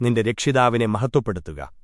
നിന്റെ രക്ഷിതാവിനെ മഹത്വപ്പെടുത്തുക.